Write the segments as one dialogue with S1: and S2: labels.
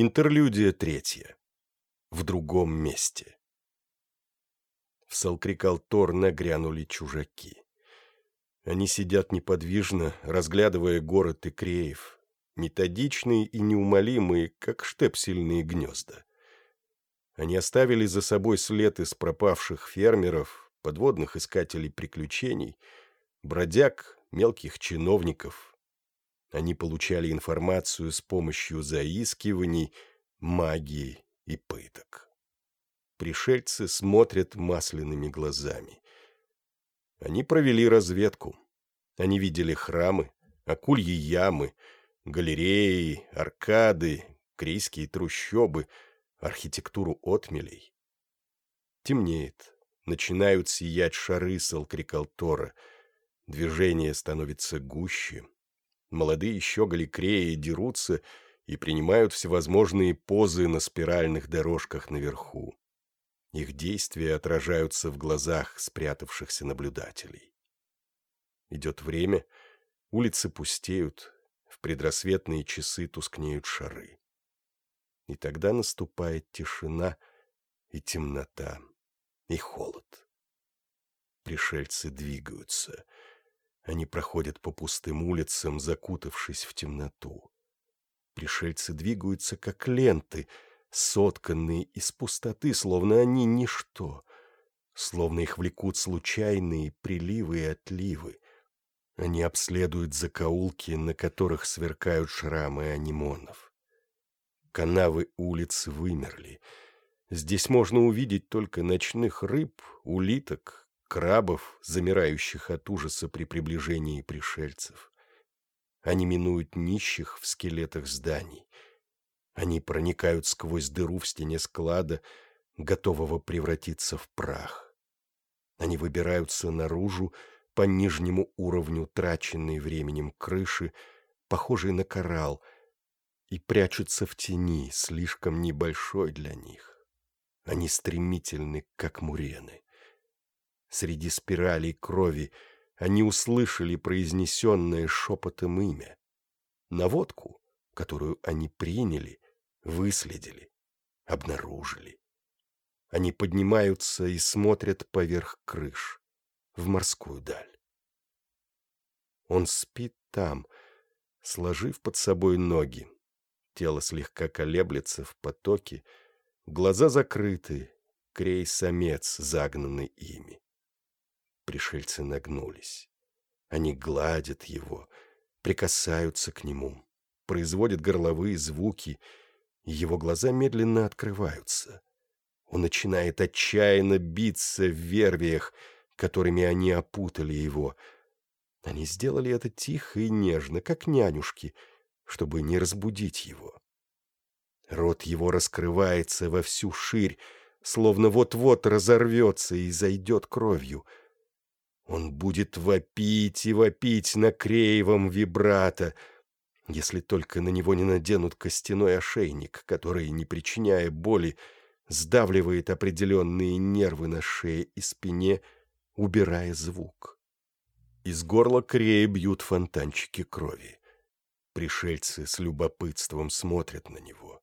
S1: Интерлюдия третья. В другом месте. В Салкрикалтор нагрянули чужаки. Они сидят неподвижно, разглядывая город Икреев, методичные и неумолимые, как штепсельные гнезда. Они оставили за собой след из пропавших фермеров, подводных искателей приключений, бродяг, мелких чиновников. Они получали информацию с помощью заискиваний, магии и пыток. Пришельцы смотрят масляными глазами. Они провели разведку. Они видели храмы, акульи ямы, галереи, аркады, крийские трущобы, архитектуру отмелей. Темнеет. Начинают сиять шары Салкрикалтора. Движение становится гуще. Молодые щеголи Креи дерутся и принимают всевозможные позы на спиральных дорожках наверху. Их действия отражаются в глазах спрятавшихся наблюдателей. Идет время, улицы пустеют, в предрассветные часы тускнеют шары. И тогда наступает тишина и темнота, и холод. Пришельцы двигаются. Они проходят по пустым улицам, закутавшись в темноту. Пришельцы двигаются, как ленты — сотканные из пустоты, словно они ничто, словно их влекут случайные приливы и отливы. Они обследуют закоулки, на которых сверкают шрамы анимонов. Канавы улиц вымерли. Здесь можно увидеть только ночных рыб, улиток, крабов, замирающих от ужаса при приближении пришельцев. Они минуют нищих в скелетах зданий — они проникают сквозь дыру в стене склада, готового превратиться в прах. Они выбираются наружу по нижнему уровню траченной временем крыши, похожей на коралл, и прячутся в тени, слишком небольшой для них. Они стремительны, как мурены. Среди спиралей крови они услышали произнесенное шепотом имя. Наводку, которую они приняли, выследили, обнаружили. Они поднимаются и смотрят поверх крыш, в морскую даль. Он спит там, сложив под собой ноги. Тело слегка колеблется в потоке, глаза закрыты, крей-самец, загнанный ими. Пришельцы нагнулись. Они гладят его, прикасаются к нему, производят горловые звуки — его глаза медленно открываются. Он начинает отчаянно биться в вервиях, которыми они опутали его. Они сделали это тихо и нежно, как нянюшки, чтобы не разбудить его. Рот его раскрывается во всю ширь, словно вот-вот разорвется и зайдет кровью. Он будет вопить и вопить на креевом вибрато — если только на него не наденут костяной ошейник, который, не причиняя боли, сдавливает определенные нервы на шее и спине, убирая звук. Из горла Крея бьют фонтанчики крови. Пришельцы с любопытством смотрят на него.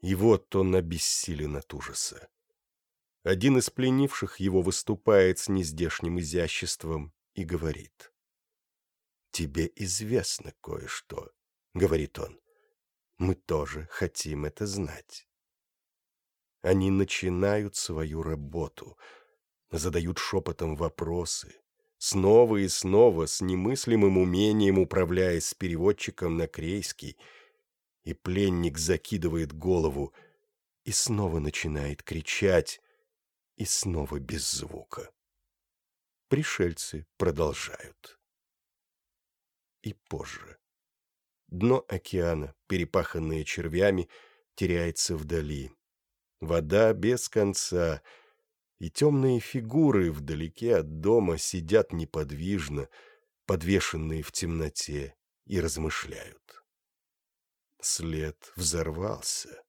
S1: И вот он обессилен от ужаса. Один из пленивших его выступает с нездешним изяществом и говорит — «Тебе известно кое-что», — говорит он. «Мы тоже хотим это знать». Они начинают свою работу, задают шепотом вопросы, снова и снова с немыслимым умением управляясь с переводчиком на крейский, и пленник закидывает голову и снова начинает кричать, и снова без звука. Пришельцы продолжают и позже. Дно океана, перепаханное червями, теряется вдали. Вода без конца, и темные фигуры вдалеке от дома сидят неподвижно, подвешенные в темноте, и размышляют. След взорвался.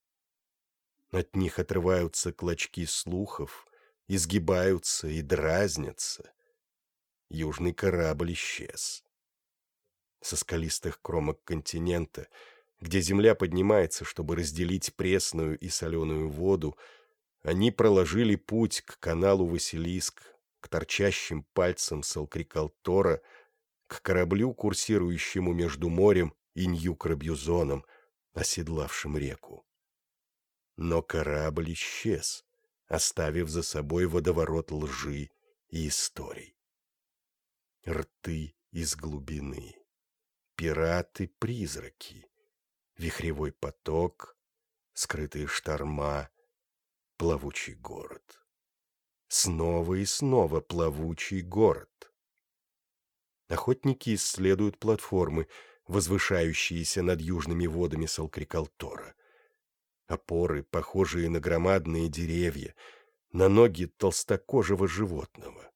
S1: От них отрываются клочки слухов, изгибаются и дразнятся. Южный корабль исчез со скалистых кромок континента, где земля поднимается, чтобы разделить пресную и соленую воду, они проложили путь к каналу Василиск, к торчащим пальцам Салкрикалтора, к кораблю, курсирующему между морем и Нью-Крабьюзоном, оседлавшим реку. Но корабль исчез, оставив за собой водоворот лжи и историй. Рты из глубины, пираты-призраки, вихревой поток, скрытые шторма, плавучий город. Снова и снова плавучий город. Охотники исследуют платформы, возвышающиеся над южными водами Салкрикалтора. Опоры, похожие на громадные деревья, на ноги толстокожего животного.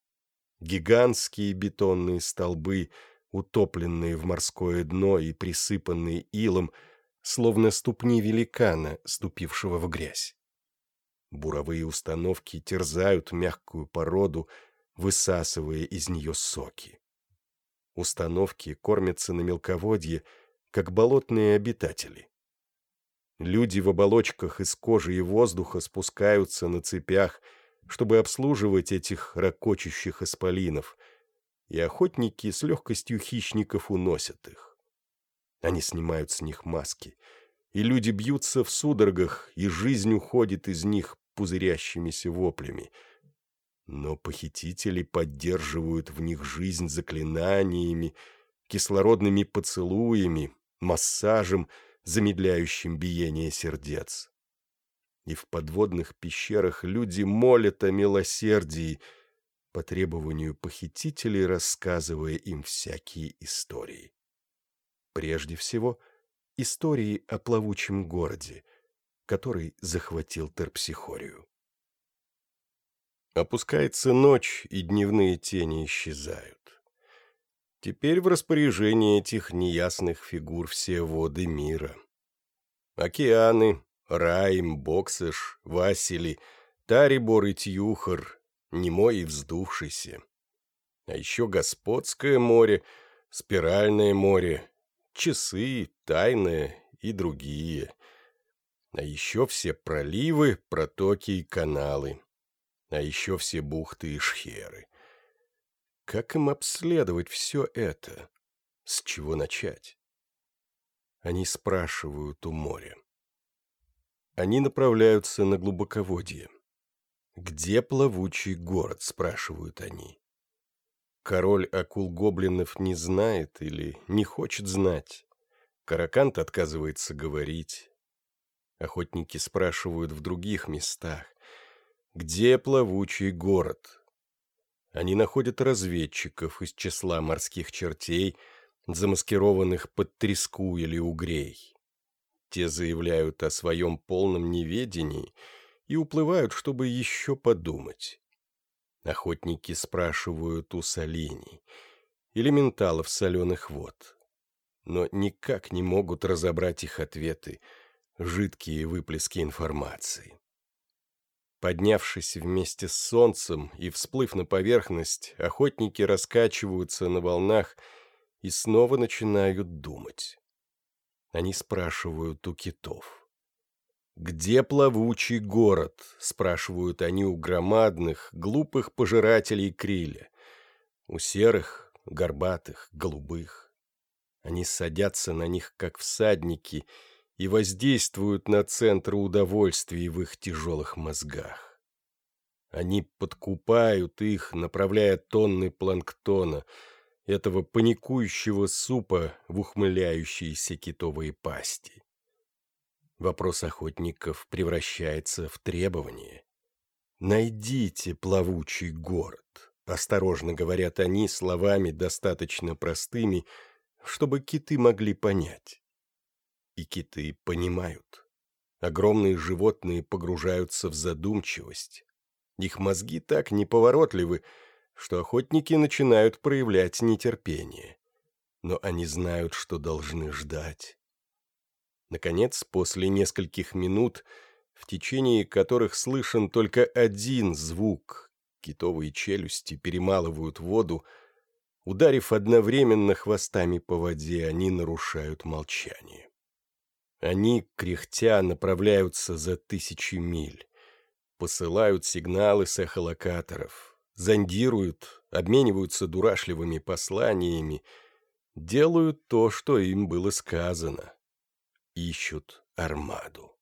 S1: Гигантские бетонные столбы, утопленные в морское дно и присыпанные илом, словно ступни великана, ступившего в грязь. Буровые установки терзают мягкую породу, высасывая из нее соки. Установки кормятся на мелководье, как болотные обитатели. Люди в оболочках из кожи и воздуха спускаются на цепях, чтобы обслуживать этих ракочущих исполинов, и охотники с легкостью хищников уносят их. Они снимают с них маски, и люди бьются в судорогах, и жизнь уходит из них пузырящимися воплями. Но похитители поддерживают в них жизнь заклинаниями, кислородными поцелуями, массажем, замедляющим биение сердец. И в подводных пещерах люди молят о милосердии, по требованию похитителей рассказывая им всякие истории. Прежде всего, истории о плавучем городе, который захватил терпсихорию. Опускается ночь, и дневные тени исчезают. Теперь в распоряжении этих неясных фигур все воды мира. Океаны, Райм, Боксыш, Васили, Тарибор и Тьюхар, немой и вздувшийся. А еще Господское море, Спиральное море, Часы, Тайное и другие — а еще все проливы, протоки и каналы. А еще все бухты и шхеры. Как им обследовать все это? С чего начать? Они спрашивают у моря. Они направляются на глубоководье. «Где плавучий город?» – спрашивают они. Король акул-гоблинов не знает или не хочет знать. Каракант отказывается говорить. Охотники спрашивают в других местах. Где плавучий город? Они находят разведчиков из числа морских чертей, замаскированных под треску или угрей. Те заявляют о своем полном неведении и уплывают, чтобы еще подумать. Охотники спрашивают у солений, элементалов соленых вод, но никак не могут разобрать их ответы — жидкие выплески информации. Поднявшись вместе с солнцем и всплыв на поверхность, охотники раскачиваются на волнах и снова начинают думать. Они спрашивают у китов. «Где плавучий город?» — спрашивают они у громадных, глупых пожирателей криля. У серых, горбатых, голубых. Они садятся на них, как всадники — и воздействуют на центры удовольствий в их тяжелых мозгах. Они подкупают их, направляя тонны планктона, этого паникующего супа в ухмыляющиеся китовые пасти. Вопрос охотников превращается в требование. «Найдите плавучий город», — осторожно говорят они словами достаточно простыми, чтобы киты могли понять. И киты понимают. Огромные животные погружаются в задумчивость. Их мозги так неповоротливы, что охотники начинают проявлять нетерпение. Но они знают, что должны ждать. Наконец, после нескольких минут, в течение которых слышен только один звук, китовые челюсти перемалывают воду, ударив одновременно хвостами по воде, они нарушают молчание. Они, кряхтя, направляются за тысячи миль. Посылают сигналы с эхолокаторов, зондируют, обмениваются дурашливыми посланиями, делают то, что им было сказано. Ищут армаду.